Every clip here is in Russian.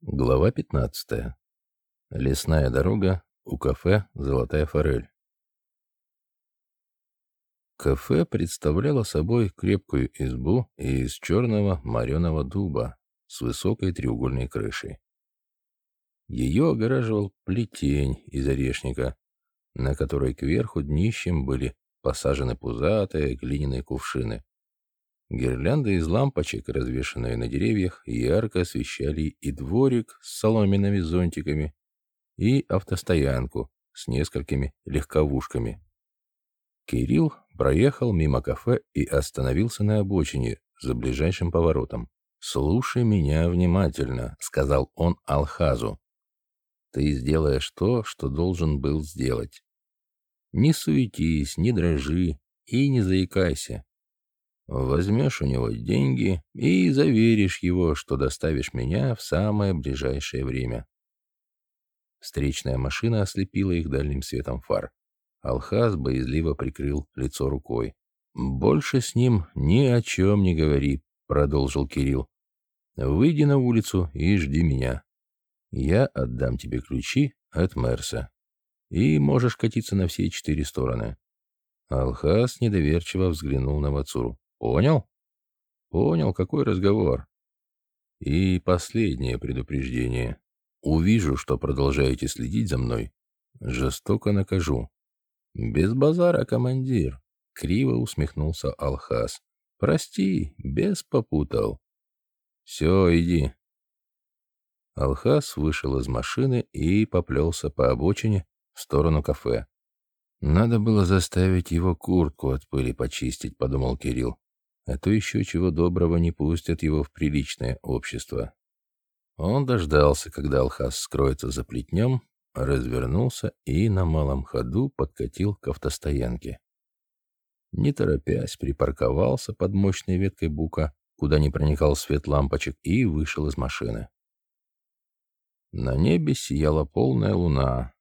Глава 15. Лесная дорога у кафе «Золотая форель». Кафе представляло собой крепкую избу из черного мореного дуба с высокой треугольной крышей. Ее огораживал плетень из орешника, на которой кверху днищем были посажены пузатые глиняные кувшины. Гирлянды из лампочек, развешанные на деревьях, ярко освещали и дворик с соломенными зонтиками, и автостоянку с несколькими легковушками. Кирилл проехал мимо кафе и остановился на обочине за ближайшим поворотом. «Слушай меня внимательно», — сказал он Алхазу. «Ты сделаешь то, что должен был сделать. Не суетись, не дрожи и не заикайся. Возьмешь у него деньги и заверишь его, что доставишь меня в самое ближайшее время. Встречная машина ослепила их дальним светом фар. Алхаз боязливо прикрыл лицо рукой. «Больше с ним ни о чем не говори», — продолжил Кирилл. «Выйди на улицу и жди меня. Я отдам тебе ключи от Мерса. И можешь катиться на все четыре стороны». Алхаз недоверчиво взглянул на Вацуру. Понял? Понял, какой разговор. И последнее предупреждение. Увижу, что продолжаете следить за мной. Жестоко накажу. Без базара, командир. Криво усмехнулся Алхас. Прости, без попутал. Все, иди. Алхас вышел из машины и поплелся по обочине в сторону кафе. «Надо было заставить его куртку от пыли почистить», — подумал Кирилл а то еще чего доброго не пустят его в приличное общество. Он дождался, когда Алхас скроется за плетнем, развернулся и на малом ходу подкатил к автостоянке. Не торопясь, припарковался под мощной веткой бука, куда не проникал свет лампочек, и вышел из машины. На небе сияла полная луна.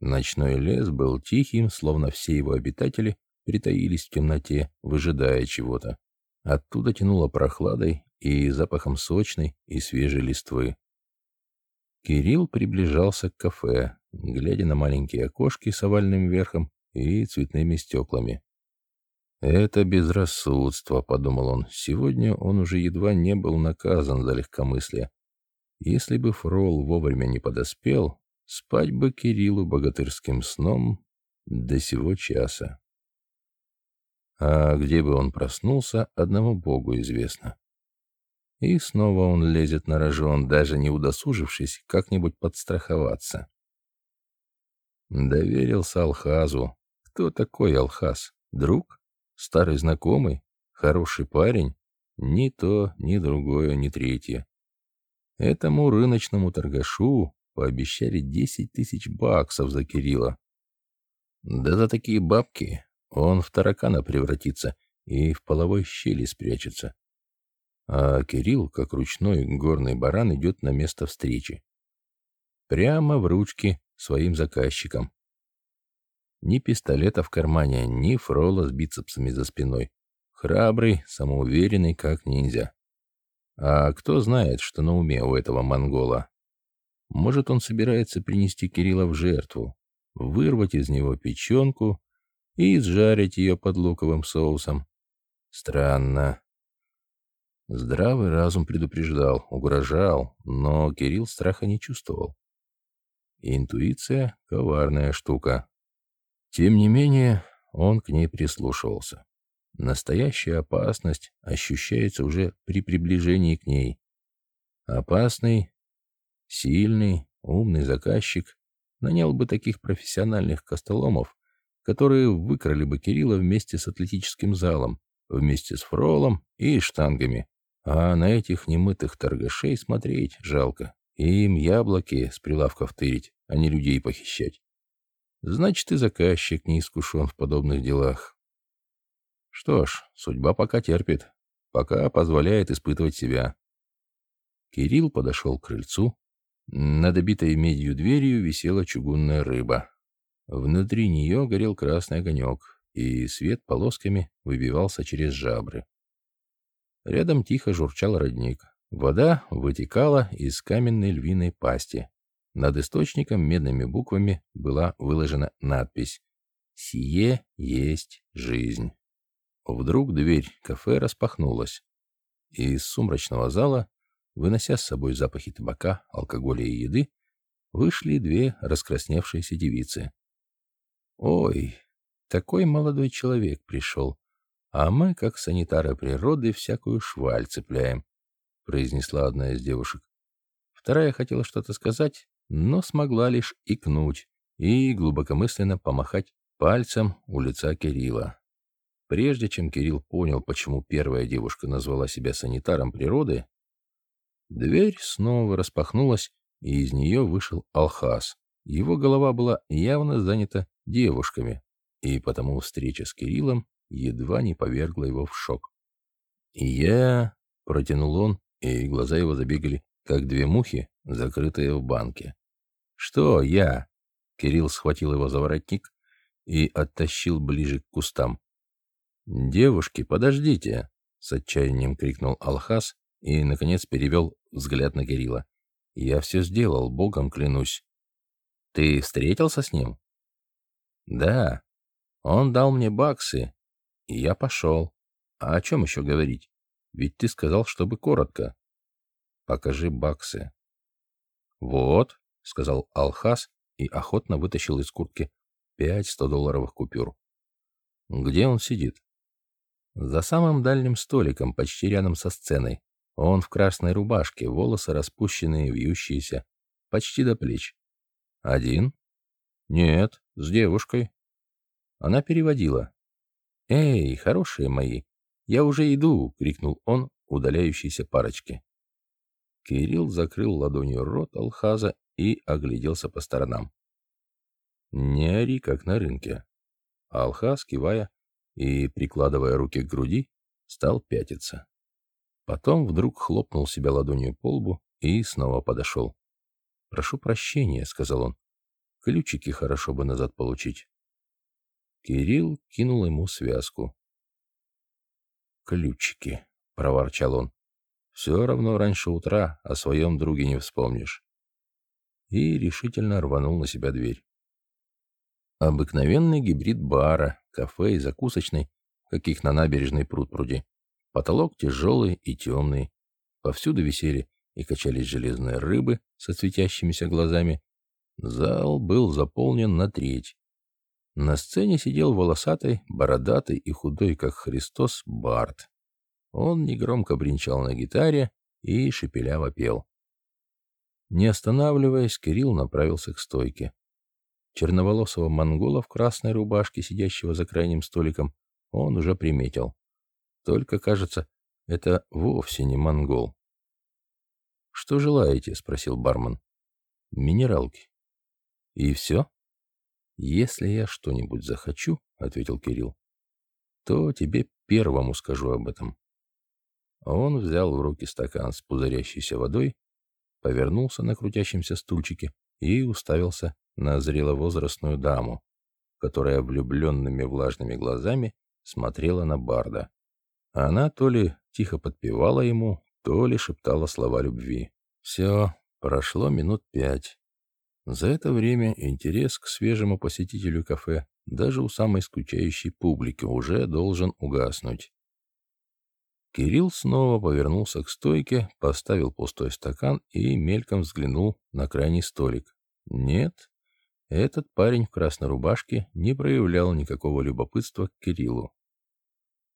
Ночной лес был тихим, словно все его обитатели притаились в темноте, выжидая чего-то. Оттуда тянуло прохладой и запахом сочной и свежей листвы. Кирилл приближался к кафе, глядя на маленькие окошки с овальным верхом и цветными стеклами. «Это безрассудство», — подумал он. Сегодня он уже едва не был наказан за легкомыслие. Если бы Фрол вовремя не подоспел, спать бы Кириллу богатырским сном до сего часа. А где бы он проснулся, одному Богу известно. И снова он лезет на рожон, даже не удосужившись как-нибудь подстраховаться. Доверился Алхазу. Кто такой Алхаз? Друг? Старый знакомый? Хороший парень? Ни то, ни другое, ни третье. Этому рыночному торгашу пообещали десять тысяч баксов за Кирилла. Да за такие бабки он в таракана превратится и в половой щели спрячется. А Кирилл, как ручной горный баран, идет на место встречи. Прямо в ручки своим заказчикам. Ни пистолета в кармане, ни фрола с бицепсами за спиной. Храбрый, самоуверенный, как ниндзя. А кто знает, что на уме у этого монгола? Может, он собирается принести Кирилла в жертву, вырвать из него печенку и изжарить ее под луковым соусом. Странно. Здравый разум предупреждал, угрожал, но Кирилл страха не чувствовал. Интуиция — коварная штука. Тем не менее, он к ней прислушивался. Настоящая опасность ощущается уже при приближении к ней. Опасный, сильный, умный заказчик нанял бы таких профессиональных костоломов, которые выкрали бы Кирилла вместе с атлетическим залом, вместе с фролом и штангами. А на этих немытых торгашей смотреть жалко. Им яблоки с прилавков тырить, а не людей похищать. Значит, и заказчик не искушен в подобных делах. Что ж, судьба пока терпит, пока позволяет испытывать себя. Кирилл подошел к крыльцу. Над добитой медью дверью висела чугунная рыба. Внутри нее горел красный огонек, и свет полосками выбивался через жабры. Рядом тихо журчал родник. Вода вытекала из каменной львиной пасти. Над источником медными буквами была выложена надпись «Сие есть жизнь». Вдруг дверь кафе распахнулась, и из сумрачного зала, вынося с собой запахи табака, алкоголя и еды, вышли две раскрасневшиеся девицы. «Ой, такой молодой человек пришел, а мы, как санитары природы, всякую шваль цепляем», произнесла одна из девушек. Вторая хотела что-то сказать, но смогла лишь икнуть и глубокомысленно помахать пальцем у лица Кирилла. Прежде чем Кирилл понял, почему первая девушка назвала себя санитаром природы, дверь снова распахнулась, и из нее вышел Алхаз. Его голова была явно занята девушками, и потому встреча с Кириллом едва не повергла его в шок. «И я...» — протянул он, и глаза его забегали, как две мухи, закрытые в банке. «Что я?» — Кирилл схватил его за воротник и оттащил ближе к кустам. «Девушки, подождите!» — с отчаянием крикнул Алхаз и, наконец, перевел взгляд на Кирилла. «Я все сделал, богом клянусь». «Ты встретился с ним?» «Да. Он дал мне баксы, и я пошел. А о чем еще говорить? Ведь ты сказал, чтобы коротко. Покажи баксы». «Вот», — сказал Алхаз и охотно вытащил из куртки пять сто-долларовых купюр. «Где он сидит?» За самым дальним столиком, почти рядом со сценой. Он в красной рубашке, волосы распущенные, вьющиеся, почти до плеч. Один? Нет, с девушкой. Она переводила. «Эй, хорошие мои, я уже иду!» — крикнул он удаляющейся парочке. Кирилл закрыл ладонью рот Алхаза и огляделся по сторонам. Не ори, как на рынке. Алхаз, кивая, и, прикладывая руки к груди, стал пятиться. Потом вдруг хлопнул себя ладонью по лбу и снова подошел. «Прошу прощения», — сказал он. «Ключики хорошо бы назад получить». Кирилл кинул ему связку. «Ключики», — проворчал он. «Все равно раньше утра о своем друге не вспомнишь». И решительно рванул на себя дверь. Обыкновенный гибрид бара, кафе и закусочной, каких на набережной пруд пруди. Потолок тяжелый и темный. Повсюду висели и качались железные рыбы со светящимися глазами. Зал был заполнен на треть. На сцене сидел волосатый, бородатый и худой, как Христос, Барт. Он негромко бренчал на гитаре и шепеляво пел. Не останавливаясь, Кирилл направился к стойке. Черноволосого монгола в красной рубашке, сидящего за крайним столиком, он уже приметил. Только, кажется, это вовсе не монгол. «Что желаете?» — спросил бармен. «Минералки». «И все?» «Если я что-нибудь захочу», — ответил Кирилл, — «то тебе первому скажу об этом». Он взял в руки стакан с пузырящейся водой, повернулся на крутящемся стульчике и уставился на зреловозрастную даму, которая влюбленными влажными глазами смотрела на Барда. Она то ли тихо подпевала ему, то ли шептала слова любви. Все, прошло минут пять. За это время интерес к свежему посетителю кафе даже у самой скучающей публики уже должен угаснуть. Кирилл снова повернулся к стойке, поставил пустой стакан и мельком взглянул на крайний столик. Нет, этот парень в красной рубашке не проявлял никакого любопытства к Кириллу.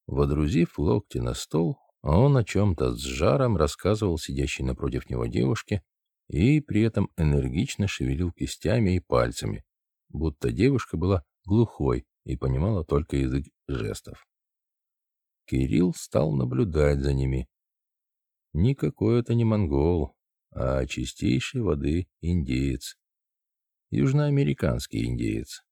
Водрузив локти на стол, он о чем-то с жаром рассказывал сидящей напротив него девушке и при этом энергично шевелил кистями и пальцами, будто девушка была глухой и понимала только язык жестов. Кирилл стал наблюдать за ними. Никакой это не монгол, а чистейшей воды индеец южноамериканский индеец.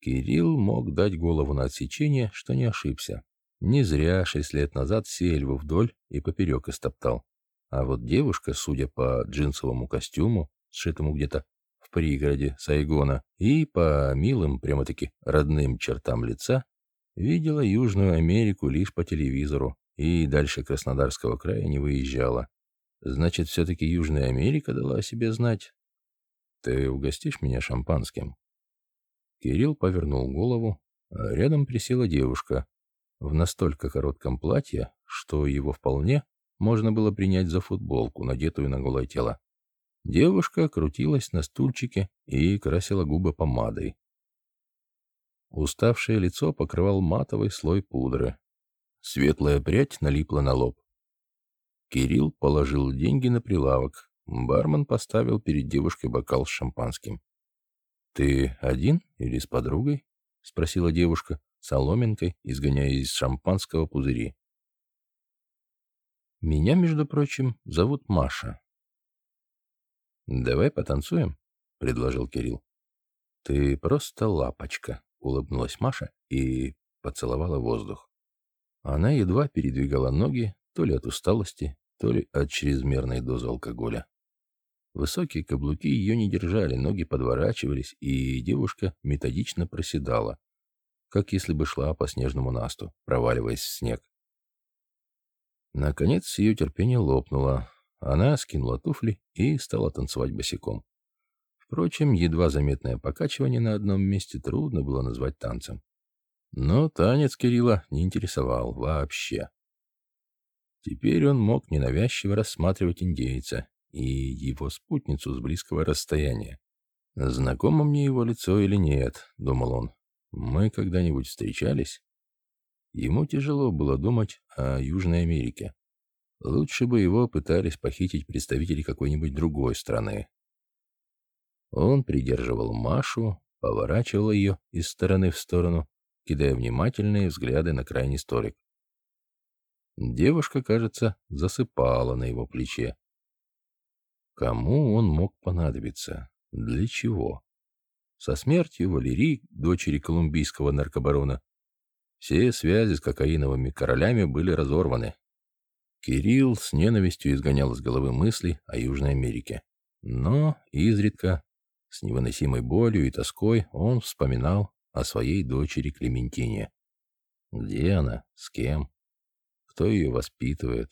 Кирилл мог дать голову на отсечение, что не ошибся. Не зря шесть лет назад сельву вдоль и поперек истоптал. А вот девушка, судя по джинсовому костюму, сшитому где-то в пригороде Сайгона, и по милым, прямо-таки родным чертам лица, видела Южную Америку лишь по телевизору и дальше Краснодарского края не выезжала. Значит, все-таки Южная Америка дала о себе знать. Ты угостишь меня шампанским?» Кирилл повернул голову, а рядом присела девушка в настолько коротком платье, что его вполне можно было принять за футболку, надетую на голое тело. Девушка крутилась на стульчике и красила губы помадой. Уставшее лицо покрывал матовый слой пудры. Светлая прядь налипла на лоб. Кирилл положил деньги на прилавок. Бармен поставил перед девушкой бокал с шампанским. «Ты один или с подругой?» — спросила девушка, соломинкой изгоняя из шампанского пузыри. «Меня, между прочим, зовут Маша». «Давай потанцуем», — предложил Кирилл. «Ты просто лапочка», — улыбнулась Маша и поцеловала воздух. Она едва передвигала ноги, то ли от усталости, то ли от чрезмерной дозы алкоголя. Высокие каблуки ее не держали, ноги подворачивались, и девушка методично проседала, как если бы шла по снежному насту, проваливаясь в снег. Наконец ее терпение лопнуло. Она скинула туфли и стала танцевать босиком. Впрочем, едва заметное покачивание на одном месте трудно было назвать танцем. Но танец Кирилла не интересовал вообще. Теперь он мог ненавязчиво рассматривать индейца и его спутницу с близкого расстояния. «Знакомо мне его лицо или нет?» — думал он. «Мы когда-нибудь встречались?» Ему тяжело было думать о Южной Америке. Лучше бы его пытались похитить представители какой-нибудь другой страны. Он придерживал Машу, поворачивал ее из стороны в сторону, кидая внимательные взгляды на крайний столик. Девушка, кажется, засыпала на его плече. Кому он мог понадобиться? Для чего? Со смертью Валерии, дочери колумбийского наркобарона, все связи с кокаиновыми королями были разорваны. Кирилл с ненавистью изгонял из головы мысли о Южной Америке. Но изредка, с невыносимой болью и тоской, он вспоминал о своей дочери Клементине. Где она? С кем? Кто ее воспитывает?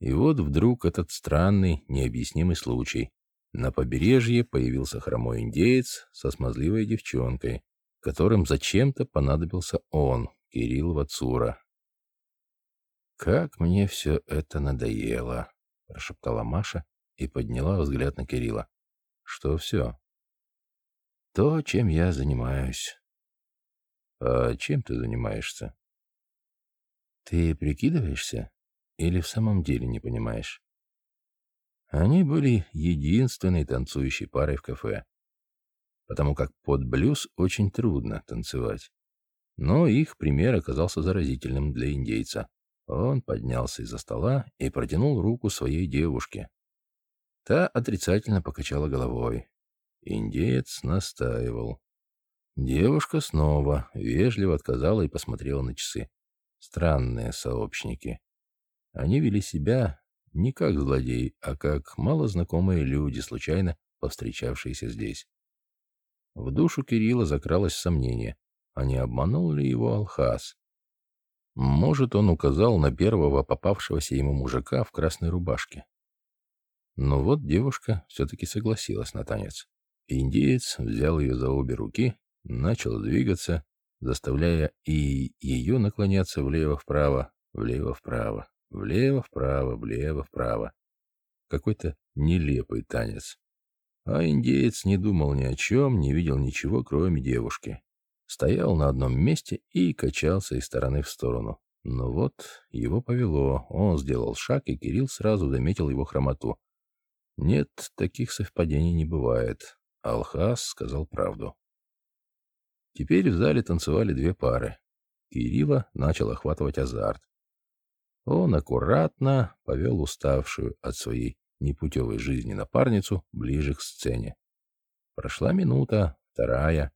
И вот вдруг этот странный, необъяснимый случай. На побережье появился хромой индеец со смазливой девчонкой, которым зачем-то понадобился он, Кирилл Вацура. «Как мне все это надоело!» — прошептала Маша и подняла взгляд на Кирилла. «Что все?» «То, чем я занимаюсь». «А чем ты занимаешься?» «Ты прикидываешься или в самом деле не понимаешь?» Они были единственной танцующей парой в кафе, потому как под блюз очень трудно танцевать. Но их пример оказался заразительным для индейца. Он поднялся из-за стола и протянул руку своей девушке. Та отрицательно покачала головой. Индеец настаивал. Девушка снова вежливо отказала и посмотрела на часы. Странные сообщники. Они вели себя не как злодеи, а как малознакомые люди, случайно повстречавшиеся здесь. В душу Кирилла закралось сомнение, а не обманул ли его Алхаз. Может, он указал на первого попавшегося ему мужика в красной рубашке. Но вот девушка все-таки согласилась на танец. Индеец взял ее за обе руки, начал двигаться, заставляя и ее наклоняться влево-вправо, влево-вправо, влево-вправо, влево-вправо. Какой-то нелепый танец. А индеец не думал ни о чем, не видел ничего, кроме девушки стоял на одном месте и качался из стороны в сторону. Но вот его повело, он сделал шаг, и Кирилл сразу заметил его хромоту. Нет, таких совпадений не бывает. Алхас сказал правду. Теперь в зале танцевали две пары. Кирилла начал охватывать азарт. Он аккуратно повел уставшую от своей непутевой жизни напарницу ближе к сцене. Прошла минута, вторая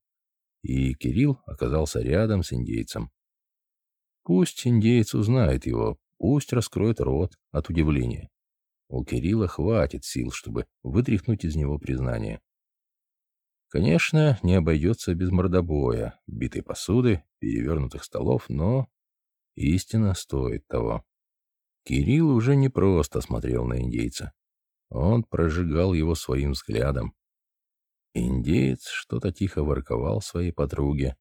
и Кирилл оказался рядом с индейцем. Пусть индейец узнает его, пусть раскроет рот от удивления. У Кирилла хватит сил, чтобы вытряхнуть из него признание. Конечно, не обойдется без мордобоя, битой посуды, перевернутых столов, но истина стоит того. Кирилл уже не просто смотрел на индейца. Он прожигал его своим взглядом. Индеец что-то тихо ворковал своей подруге,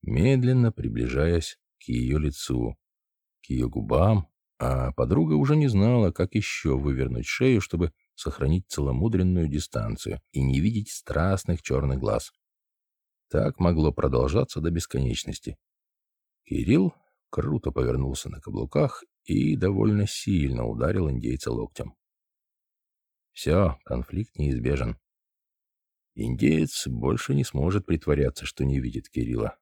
медленно приближаясь к ее лицу, к ее губам, а подруга уже не знала, как еще вывернуть шею, чтобы сохранить целомудренную дистанцию и не видеть страстных черных глаз. Так могло продолжаться до бесконечности. Кирилл круто повернулся на каблуках и довольно сильно ударил индейца локтем. Все, конфликт неизбежен. Индеец больше не сможет притворяться, что не видит Кирилла.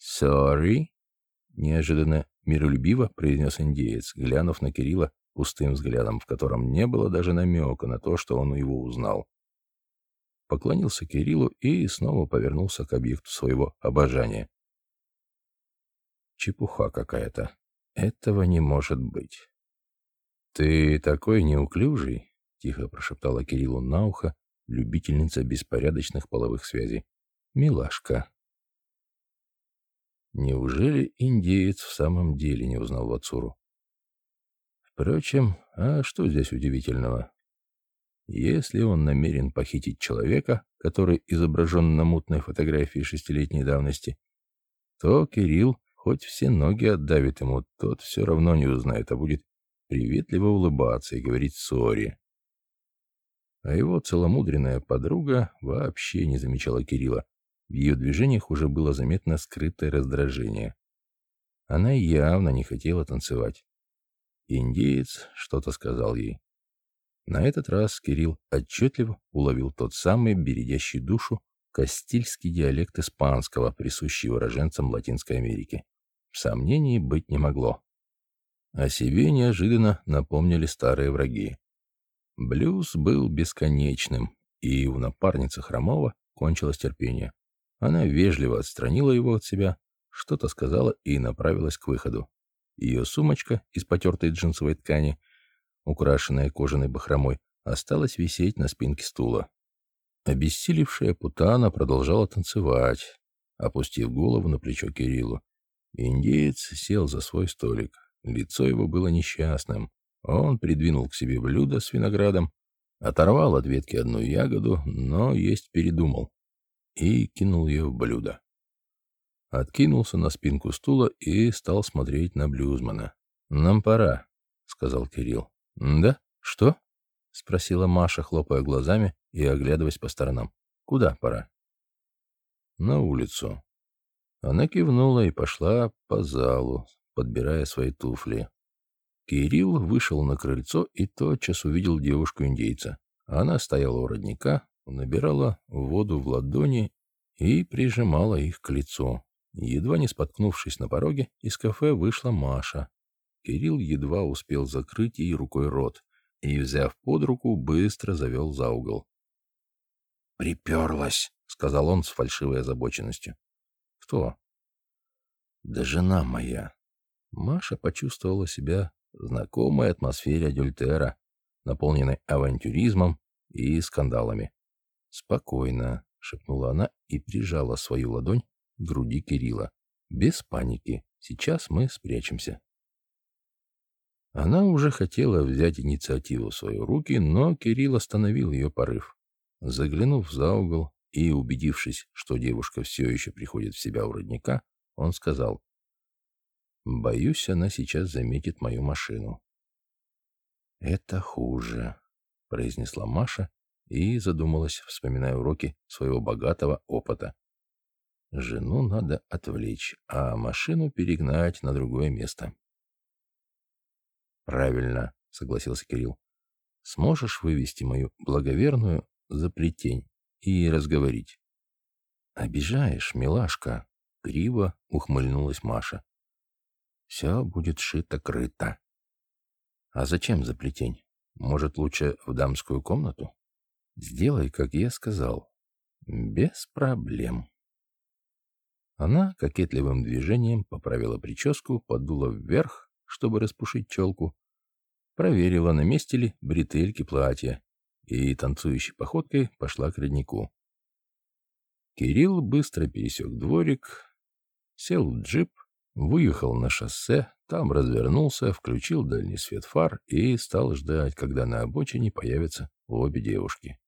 «Sorry», — неожиданно миролюбиво произнес индеец, глянув на Кирилла пустым взглядом, в котором не было даже намека на то, что он его узнал. Поклонился Кириллу и снова повернулся к объекту своего обожания. Чепуха какая-то. Этого не может быть. «Ты такой неуклюжий», — тихо прошептала Кириллу на ухо любительница беспорядочных половых связей. «Милашка». Неужели индеец в самом деле не узнал Вацуру? Впрочем, а что здесь удивительного? Если он намерен похитить человека, который изображен на мутной фотографии шестилетней давности, то Кирилл хоть все ноги отдавит ему, тот все равно не узнает, а будет приветливо улыбаться и говорить «сори». А его целомудренная подруга вообще не замечала Кирилла. В ее движениях уже было заметно скрытое раздражение. Она явно не хотела танцевать. Индеец что-то сказал ей. На этот раз Кирилл отчетливо уловил тот самый бередящий душу кастильский диалект испанского, присущий уроженцам Латинской Америки. Сомнений быть не могло. О себе неожиданно напомнили старые враги. Блюз был бесконечным, и у напарницы Хромова кончилось терпение. Она вежливо отстранила его от себя, что-то сказала и направилась к выходу. Ее сумочка из потертой джинсовой ткани, украшенная кожаной бахромой, осталась висеть на спинке стула. Обессилевшая Путана продолжала танцевать, опустив голову на плечо Кириллу. Индеец сел за свой столик. Лицо его было несчастным. Он придвинул к себе блюдо с виноградом, оторвал от ветки одну ягоду, но есть передумал, и кинул ее в блюдо откинулся на спинку стула и стал смотреть на блюзмана. «Нам пора», — сказал Кирилл. «Да? Что?» — спросила Маша, хлопая глазами и оглядываясь по сторонам. «Куда пора?» «На улицу». Она кивнула и пошла по залу, подбирая свои туфли. Кирилл вышел на крыльцо и тотчас увидел девушку-индейца. Она стояла у родника, набирала воду в ладони и прижимала их к лицу. Едва не споткнувшись на пороге, из кафе вышла Маша. Кирилл едва успел закрыть ей рукой рот и, взяв под руку, быстро завел за угол. «Приперлась», — сказал он с фальшивой озабоченностью. «Кто?» «Да жена моя». Маша почувствовала себя знакомой атмосфере адюльтера, наполненной авантюризмом и скандалами. «Спокойно», — шепнула она и прижала свою ладонь груди Кирилла. Без паники. Сейчас мы спрячемся. Она уже хотела взять инициативу в свои руки, но Кирилл остановил ее порыв. Заглянув за угол и убедившись, что девушка все еще приходит в себя у родника, он сказал, «Боюсь, она сейчас заметит мою машину». «Это хуже», — произнесла Маша и задумалась, вспоминая уроки своего богатого опыта. Жену надо отвлечь, а машину перегнать на другое место. «Правильно», — согласился Кирилл. «Сможешь вывести мою благоверную за плетень и разговорить?» «Обижаешь, милашка», — криво ухмыльнулась Маша. «Все будет шито-крыто». «А зачем за плетень? Может, лучше в дамскую комнату?» «Сделай, как я сказал. Без проблем». Она кокетливым движением поправила прическу, подула вверх, чтобы распушить челку, проверила, на месте ли бретельки платья, и танцующей походкой пошла к роднику. Кирилл быстро пересек дворик, сел в джип Выехал на шоссе, там развернулся, включил дальний свет фар и стал ждать, когда на обочине появятся обе девушки.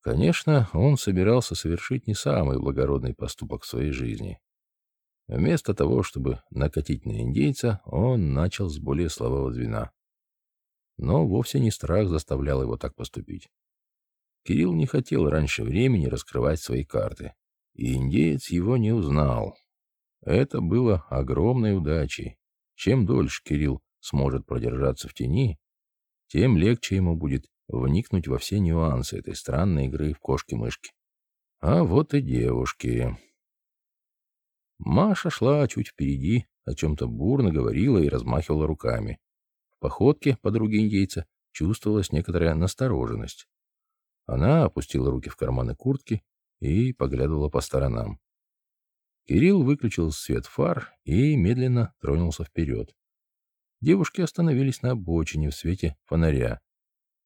Конечно, он собирался совершить не самый благородный поступок в своей жизни. Вместо того, чтобы накатить на индейца, он начал с более слабого звена. Но вовсе не страх заставлял его так поступить. Кирилл не хотел раньше времени раскрывать свои карты, и индеец его не узнал. Это было огромной удачей. Чем дольше Кирилл сможет продержаться в тени, тем легче ему будет вникнуть во все нюансы этой странной игры в кошки-мышки. А вот и девушки. Маша шла чуть впереди, о чем-то бурно говорила и размахивала руками. В походке подруги индейца чувствовалась некоторая настороженность. Она опустила руки в карманы куртки и поглядывала по сторонам. Кирилл выключил свет фар и медленно тронулся вперед. Девушки остановились на обочине в свете фонаря.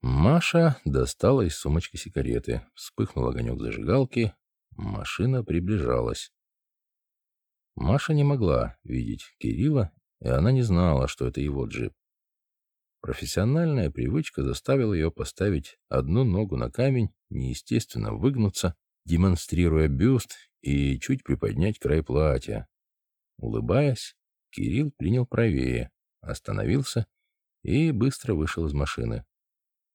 Маша достала из сумочки сигареты. Вспыхнул огонек зажигалки. Машина приближалась. Маша не могла видеть Кирилла, и она не знала, что это его джип. Профессиональная привычка заставила ее поставить одну ногу на камень, неестественно выгнуться, демонстрируя бюст и чуть приподнять край платья. Улыбаясь, Кирилл принял правее, остановился и быстро вышел из машины.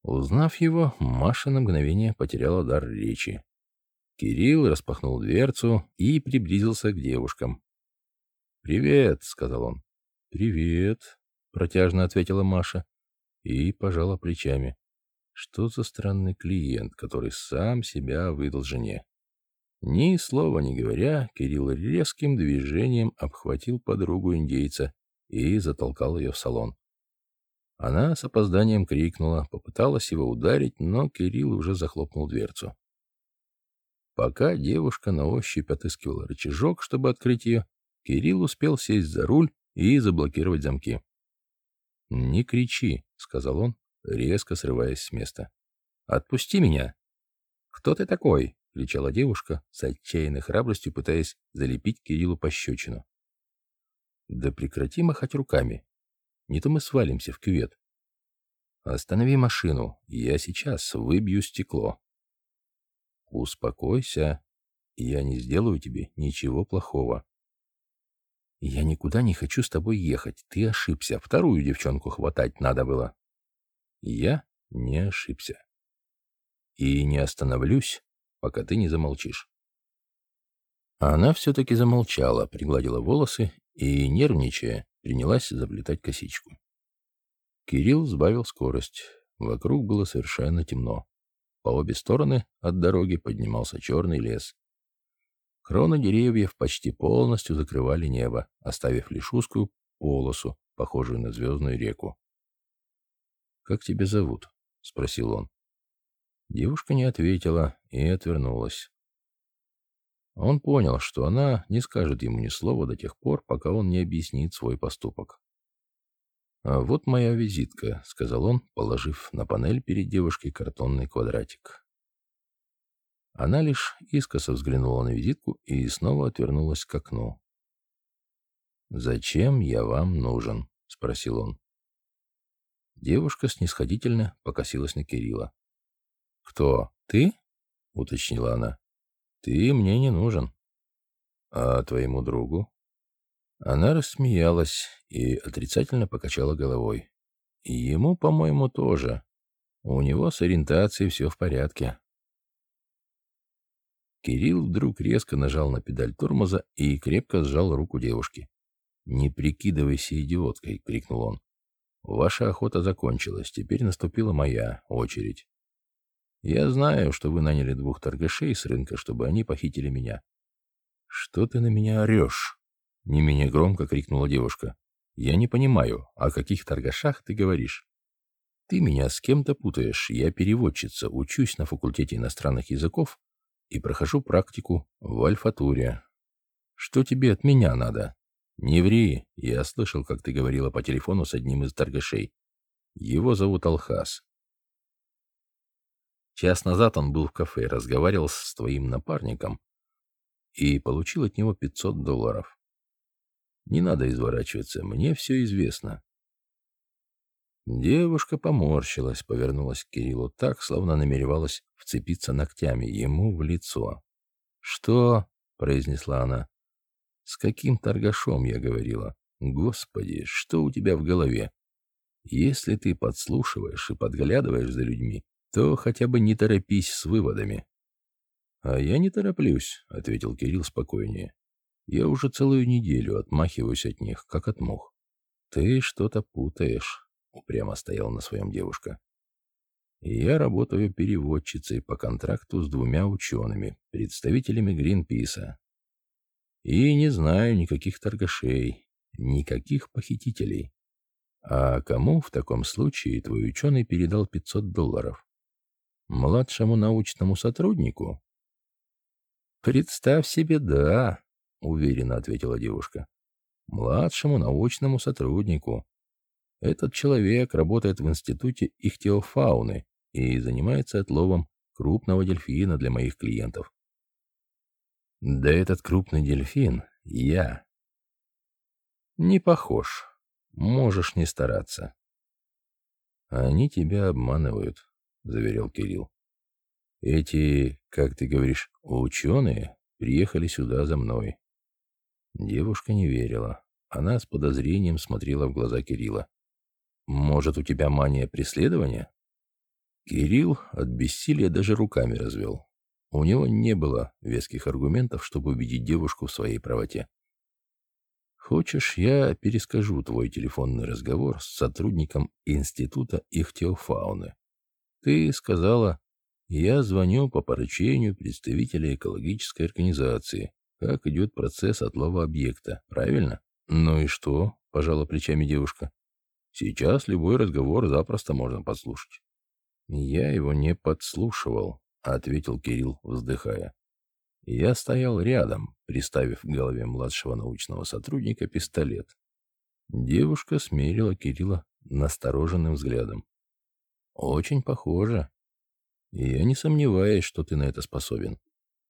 Узнав его, Маша на мгновение потеряла дар речи. Кирилл распахнул дверцу и приблизился к девушкам. «Привет», — сказал он. «Привет», — протяжно ответила Маша и пожала плечами. Что за странный клиент, который сам себя выдал жене? Ни слова не говоря, Кирилл резким движением обхватил подругу индейца и затолкал ее в салон. Она с опозданием крикнула, попыталась его ударить, но Кирилл уже захлопнул дверцу. Пока девушка на ощупь отыскивала рычажок, чтобы открыть ее, Кирилл успел сесть за руль и заблокировать замки. «Не кричи», — сказал он, резко срываясь с места. «Отпусти меня!» «Кто ты такой?» — кричала девушка, с отчаянной храбростью пытаясь залепить Кириллу пощечину. «Да прекрати махать руками. Не то мы свалимся в кювет. Останови машину, я сейчас выбью стекло». «Успокойся, я не сделаю тебе ничего плохого». «Я никуда не хочу с тобой ехать. Ты ошибся. Вторую девчонку хватать надо было». «Я не ошибся. И не остановлюсь, пока ты не замолчишь». Она все-таки замолчала, пригладила волосы и, нервничая, принялась заплетать косичку. Кирилл сбавил скорость. Вокруг было совершенно темно. По обе стороны от дороги поднимался черный лес. Кроны деревьев почти полностью закрывали небо, оставив лишь узкую полосу, похожую на звездную реку. «Как тебя зовут?» — спросил он. Девушка не ответила и отвернулась. Он понял, что она не скажет ему ни слова до тех пор, пока он не объяснит свой поступок. «А вот моя визитка», — сказал он, положив на панель перед девушкой картонный квадратик. Она лишь искоса взглянула на визитку и снова отвернулась к окну. «Зачем я вам нужен?» — спросил он. Девушка снисходительно покосилась на Кирилла. «Кто? Ты?» — уточнила она. «Ты мне не нужен». «А твоему другу?» Она рассмеялась и отрицательно покачала головой. И ему, по-моему, тоже. У него с ориентацией все в порядке. Кирилл вдруг резко нажал на педаль тормоза и крепко сжал руку девушки. «Не прикидывайся идиоткой!» — крикнул он. «Ваша охота закончилась, теперь наступила моя очередь. Я знаю, что вы наняли двух торгашей с рынка, чтобы они похитили меня». «Что ты на меня орешь?» — не менее громко крикнула девушка. «Я не понимаю, о каких торгашах ты говоришь?» «Ты меня с кем-то путаешь. Я переводчица, учусь на факультете иностранных языков и прохожу практику в альфатуре. Что тебе от меня надо? Не ври, я слышал, как ты говорила по телефону с одним из торгашей. Его зовут Алхас. Час назад он был в кафе, разговаривал с твоим напарником и получил от него 500 долларов. Не надо изворачиваться, мне все известно. Девушка поморщилась, повернулась к Кириллу так, словно намеревалась вцепиться ногтями ему в лицо. «Что?» — произнесла она. «С каким торгашом?» — я говорила. «Господи, что у тебя в голове? Если ты подслушиваешь и подглядываешь за людьми, то хотя бы не торопись с выводами». «А я не тороплюсь», — ответил Кирилл спокойнее. «Я уже целую неделю отмахиваюсь от них, как от мух». «Ты что-то путаешь». — упрямо стояла на своем девушка. «Я работаю переводчицей по контракту с двумя учеными, представителями Гринписа. И не знаю никаких торгашей, никаких похитителей. А кому в таком случае твой ученый передал 500 долларов? Младшему научному сотруднику?» «Представь себе, да», — уверенно ответила девушка. «Младшему научному сотруднику, этот человек работает в институте ихтиофауны и занимается отловом крупного дельфина для моих клиентов. Да этот крупный дельфин — я. Не похож. Можешь не стараться. Они тебя обманывают, — заверил Кирилл. Эти, как ты говоришь, ученые приехали сюда за мной. Девушка не верила. Она с подозрением смотрела в глаза Кирилла. Может, у тебя мания преследования? Кирилл от бессилия даже руками развел. У него не было веских аргументов, чтобы убедить девушку в своей правоте. Хочешь, я перескажу твой телефонный разговор с сотрудником Института ихтиофауны? Ты сказала, я звоню по поручению представителя экологической организации, как идет процесс отлова объекта, правильно? Ну и что? Пожала плечами девушка. Сейчас любой разговор запросто можно подслушать. Я его не подслушивал, ответил Кирилл, вздыхая. Я стоял рядом, приставив к голове младшего научного сотрудника пистолет. Девушка смерила Кирилла настороженным взглядом. «Очень похоже. Я не сомневаюсь, что ты на это способен.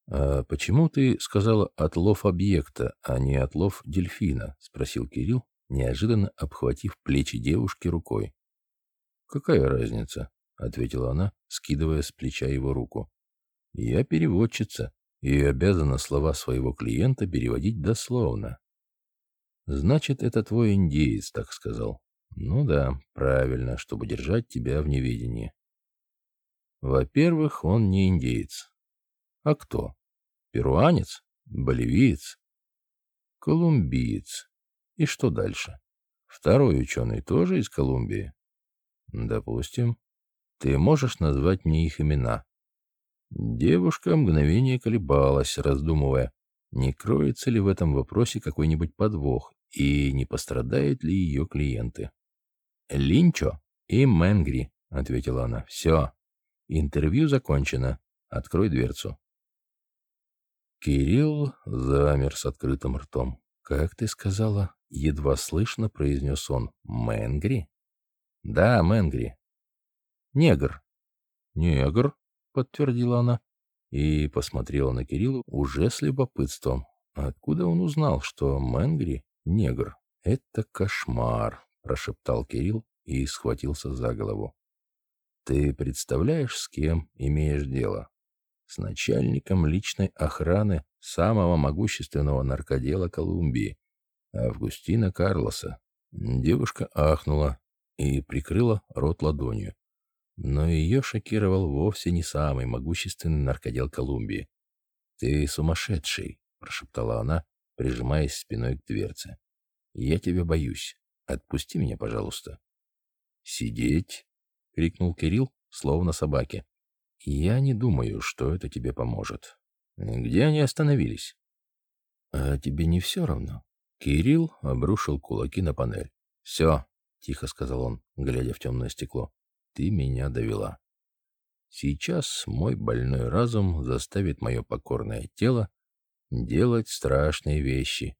А почему ты сказала «отлов объекта», а не «отлов дельфина»?» — спросил Кирилл, неожиданно обхватив плечи девушки рукой. «Какая разница?» — ответила она, скидывая с плеча его руку. «Я переводчица и обязана слова своего клиента переводить дословно». «Значит, это твой индеец», — так сказал. «Ну да, правильно, чтобы держать тебя в неведении». «Во-первых, он не индеец». «А кто? Перуанец? Боливиец?» «Колумбиец», и что дальше? Второй ученый тоже из Колумбии? Допустим. Ты можешь назвать мне их имена? Девушка мгновение колебалась, раздумывая, не кроется ли в этом вопросе какой-нибудь подвох и не пострадают ли ее клиенты. «Линчо и Мэнгри», — ответила она. «Все. Интервью закончено. Открой дверцу». Кирилл замер с открытым ртом. «Как ты сказала?» — едва слышно произнес он. «Мэнгри?» «Да, Мэнгри». «Негр». «Негр», — подтвердила она и посмотрела на Кирилла уже с любопытством. Откуда он узнал, что Мэнгри — негр? «Это кошмар», — прошептал Кирилл и схватился за голову. «Ты представляешь, с кем имеешь дело?» «С начальником личной охраны самого могущественного наркодела Колумбии, Августина Карлоса. Девушка ахнула и прикрыла рот ладонью. Но ее шокировал вовсе не самый могущественный наркодел Колумбии. «Ты сумасшедший», — прошептала она, прижимаясь спиной к дверце. «Я тебя боюсь. Отпусти меня, пожалуйста». «Сидеть?» — крикнул Кирилл, словно собаке. «Я не думаю, что это тебе поможет. Где они остановились?» «А тебе не все равно?» Кирилл обрушил кулаки на панель. «Все», — тихо сказал он, глядя в темное стекло, — «ты меня довела. Сейчас мой больной разум заставит мое покорное тело делать страшные вещи.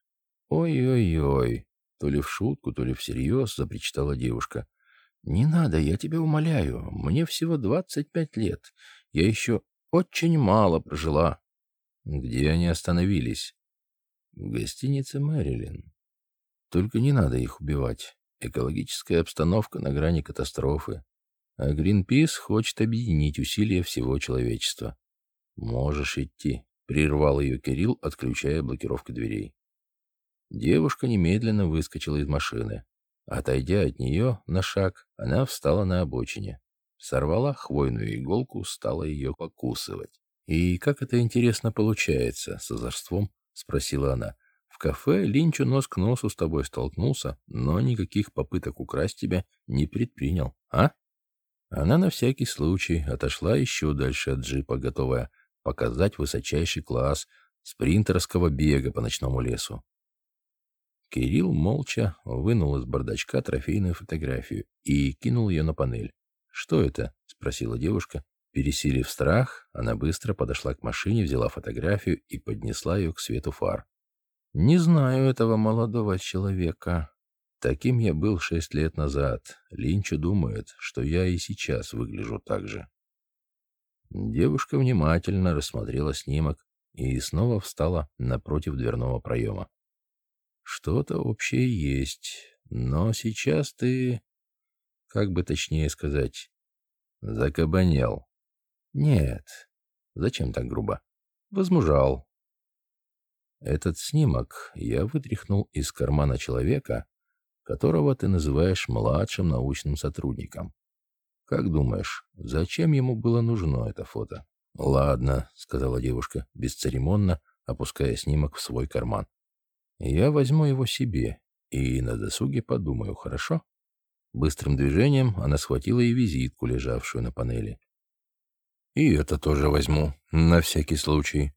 Ой-ой-ой, то ли в шутку, то ли всерьез, запричитала девушка. «Не надо, я тебя умоляю. Мне всего двадцать пять лет. Я еще очень мало прожила». «Где они остановились?» в гостинице «Мэрилин». Только не надо их убивать. Экологическая обстановка на грани катастрофы. А Гринпис хочет объединить усилия всего человечества. Можешь идти, прервал ее Кирилл, отключая блокировку дверей. Девушка немедленно выскочила из машины. Отойдя от нее на шаг, она встала на обочине. Сорвала хвойную иголку, стала ее покусывать. «И как это интересно получается?» — с озорством спросила она. В кафе Линчу нос к носу с тобой столкнулся, но никаких попыток украсть тебя не предпринял, а? Она на всякий случай отошла еще дальше от джипа, готовая показать высочайший класс спринтерского бега по ночному лесу. Кирилл молча вынул из бардачка трофейную фотографию и кинул ее на панель. «Что это?» — спросила девушка. Пересилив страх, она быстро подошла к машине, взяла фотографию и поднесла ее к свету фар. Не знаю этого молодого человека. Таким я был шесть лет назад. Линчу думает, что я и сейчас выгляжу так же. Девушка внимательно рассмотрела снимок и снова встала напротив дверного проема. Что-то общее есть, но сейчас ты, как бы точнее сказать, закабанел. Нет, зачем так грубо? Возмужал, этот снимок я вытряхнул из кармана человека, которого ты называешь младшим научным сотрудником. Как думаешь, зачем ему было нужно это фото? Ладно, сказала девушка, бесцеремонно опуская снимок в свой карман. Я возьму его себе и на досуге подумаю, хорошо? Быстрым движением она схватила и визитку, лежавшую на панели. И это тоже возьму, на всякий случай.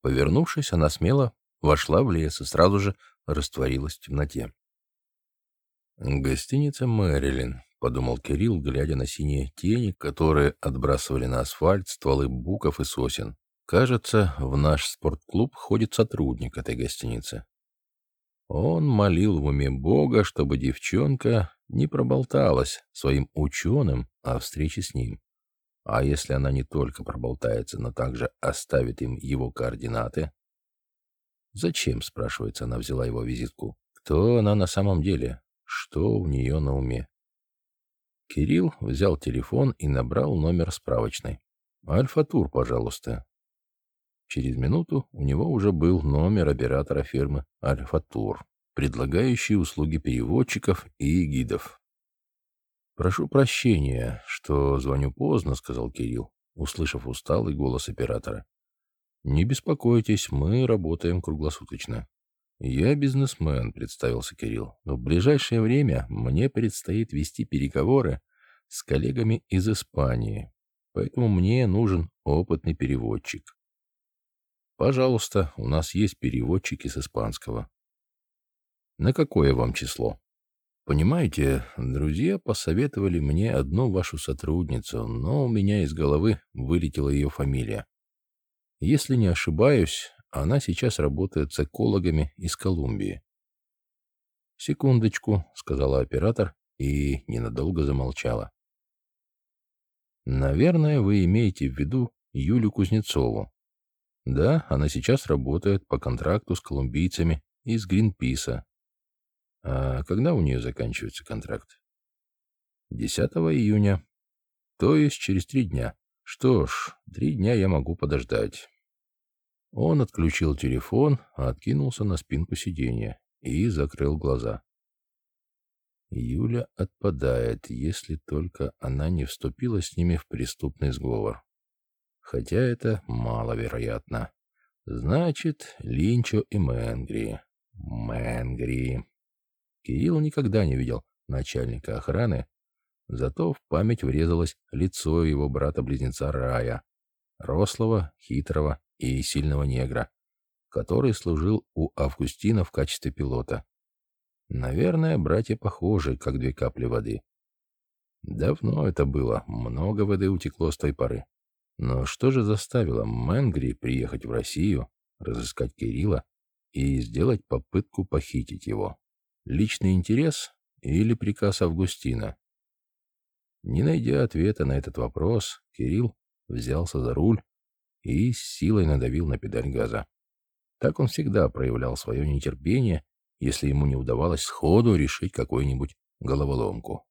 Повернувшись, она смело вошла в лес и сразу же растворилась в темноте. «Гостиница Мэрилин», — подумал Кирилл, глядя на синие тени, которые отбрасывали на асфальт стволы буков и сосен. «Кажется, в наш спортклуб ходит сотрудник этой гостиницы». Он молил в уме Бога, чтобы девчонка не проболталась своим ученым о встрече с ним. А если она не только проболтается, но также оставит им его координаты? Зачем, спрашивается, она взяла его визитку? Кто она на самом деле? Что у нее на уме? Кирилл взял телефон и набрал номер справочной. «Альфа-тур, пожалуйста». Через минуту у него уже был номер оператора фирмы «Альфа-тур», предлагающий услуги переводчиков и гидов. «Прошу прощения, что звоню поздно», — сказал Кирилл, услышав усталый голос оператора. «Не беспокойтесь, мы работаем круглосуточно». «Я бизнесмен», — представился Кирилл, «но в ближайшее время мне предстоит вести переговоры с коллегами из Испании, поэтому мне нужен опытный переводчик». «Пожалуйста, у нас есть переводчики с испанского». «На какое вам число?» Понимаете, друзья посоветовали мне одну вашу сотрудницу, но у меня из головы вылетела ее фамилия. Если не ошибаюсь, она сейчас работает с экологами из Колумбии. «Секундочку», — сказала оператор и ненадолго замолчала. «Наверное, вы имеете в виду Юлю Кузнецову. Да, она сейчас работает по контракту с колумбийцами из Гринписа, а когда у нее заканчивается контракт? 10 июня. То есть через три дня. Что ж, три дня я могу подождать. Он отключил телефон, откинулся на спинку сиденья и закрыл глаза. Юля отпадает, если только она не вступила с ними в преступный сговор. Хотя это маловероятно. Значит, Линчо и Мэнгри. Мэнгри. Кирилл никогда не видел начальника охраны, зато в память врезалось лицо его брата-близнеца Рая, рослого, хитрого и сильного негра, который служил у Августина в качестве пилота. Наверное, братья похожи, как две капли воды. Давно это было, много воды утекло с той поры. Но что же заставило Мэнгри приехать в Россию, разыскать Кирилла и сделать попытку похитить его? Личный интерес или приказ Августина? Не найдя ответа на этот вопрос, Кирилл взялся за руль и с силой надавил на педаль газа. Так он всегда проявлял свое нетерпение если ему не удавалось сходу решить какую-нибудь головоломку.